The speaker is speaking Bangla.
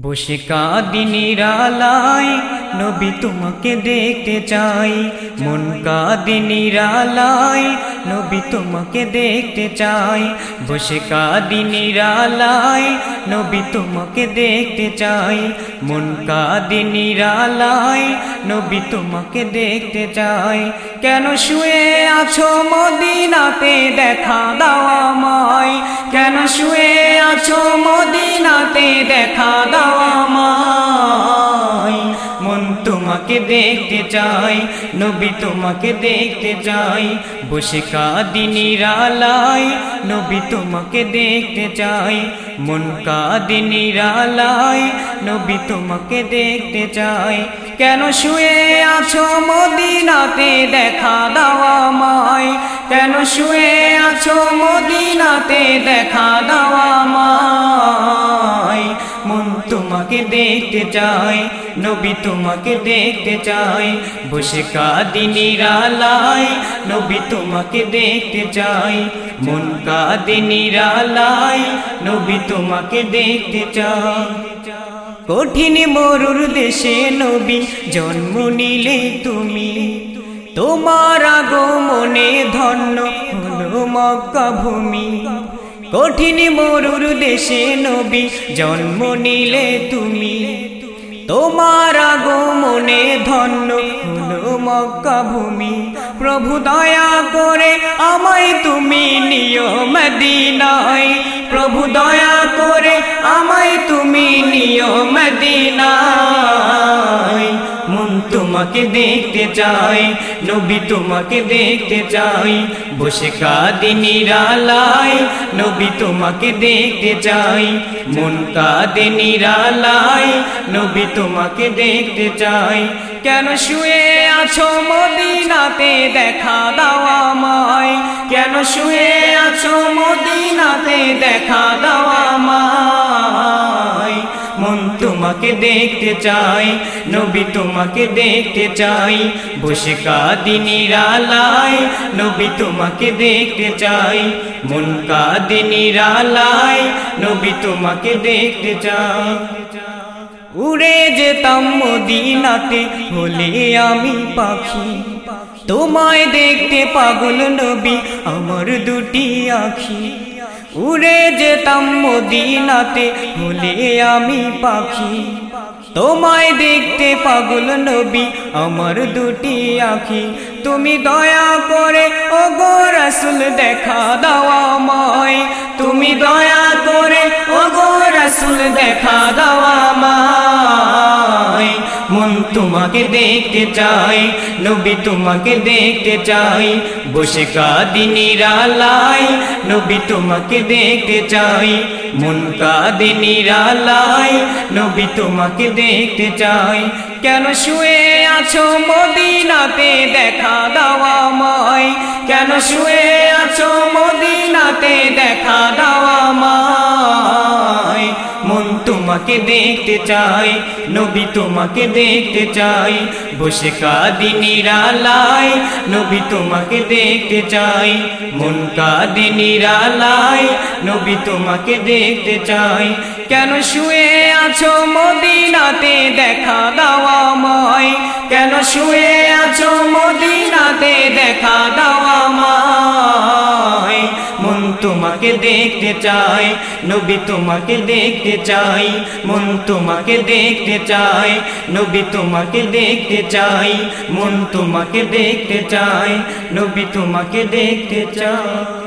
বসে কাদিনীরালাই নবী তোমাকে দেখতে চাই। মন কাদিনীরালাই নবী তোমাকে দেখতে চাই। বসে কাদিনীরালাই নবী তোমাকে দেখতে চাই। মন কাদিনীরালাই নবী তোমাকে দেখতে চাই। কেন শুয়ে আছো মদিনাতে? দেখা দাওয়া মাই কেন শুয়ে আছো মদিনাতে? দেখা দাওয়া মাই মন তোমাকে দেখতে চাই, নবী তোমাকে দেখতে চাই। বসে কাদিনীরালাই নবী তোমাকে দেখতে চাই। মন কাদিনীরালাই নবী তোমাকে দেখতে চাই। কেন শুয়ে আছো মদিনাতে? দেখা দাওয়া মাই কেন শুয়ে আছো মদিনাতে? দেখা দাওয়া মাই মন তোমাকে দেখতে চাই নবী তোমাকে দেখতে চাই বসে কাদিনীরালাই নবী তোমাকে দেখতে চাই মন কাদিনীরালাই নবী তোমাকে দেখতে চাই কঠিন মরুর দেশে নবী জন্ম নিলে তুমি। তোমার আগমনে ধন্য হলো মক্কা ভূমি। কঠিন মরুর দেশে নবী জন্ম নিলে তুমি। তোমার আগমনে ধন্য হলো মক্কা ভূমি প্রভু দয়া করে আমায় তুমি নিয়ম মদিনায়। প্রভু দয়া করে আমায় তুমি নিয়ম দিনাই মন তোমাকে দেখতে চাই, নবী তোমাকে দেখতে চাই বসে কাদিনীরালাই নবী তোমাকে দেখতে চাই মন কাদিনীরালাই নবী তোমাকে দেখতে চাই। কেন শুয়ে আছো মদিনাতে, দেখা দাওয়া মাই কেন শুয়ে আছো মদিনাতে, দেখা মাই মন তোমাকে দেখতে চাই, নবী তোমাকে দেখতে চাই বসে কাদিনীরালাই নবী তোমাকে দেখতে চাই মন কাদিনীরালাই নবী তোমাকে দেখতে চাই। উড়ে যেতাম মদিনাতে হলে আমি পাখি। তোমায় দেখতে পাগল নবী, আমার দুটি আখি। উড়ে যেতাম মদিনাতে হলে আমি পাখি। তোমায় দেখতে পাগল নবী, আমার দুটি আখি। তুমি দয়া করে ও গো রসুল, দেখা দাও আমায়। তুমি দয়া করে ও গো রসুল, দেখা মায় মন তোমাকে দেখতে চাই, নবী তোমাকে দেখতে চাই বসে কাদিনীরালাই নবী তোমাকে দেখতে চাই মন কাদিনীরালাই নবী তোমাকে দেখতে চাই। কেন শুয়ে আছো মদিনাতে দেখা দাওয়া মাই কেন শুয়ে আছো মদিনাতে তোমাকে দেখতে চাই, নবী তোমাকে দেখতে চাই বসে কাদিনীরালাই নবী তোমাকে দেখতে চাই মন কাদিনীরালাই নবী তোমাকে দেখতে চাই। কেন শুয়ে আছো মদিনাতে, দেখা দাওয়া মাই কেন শুয়ে আছো মদিনাতে, দেখা দাওয়া মন তোমাকে দেখতে চাই, নবী তোমাকে দেখতে চাই, মন তোমাকে দেখতে চাই, নবী তোমাকে দেখতে চাই, মন তোমাকে দেখতে চাই, নবী তোমাকে দেখতে চাই।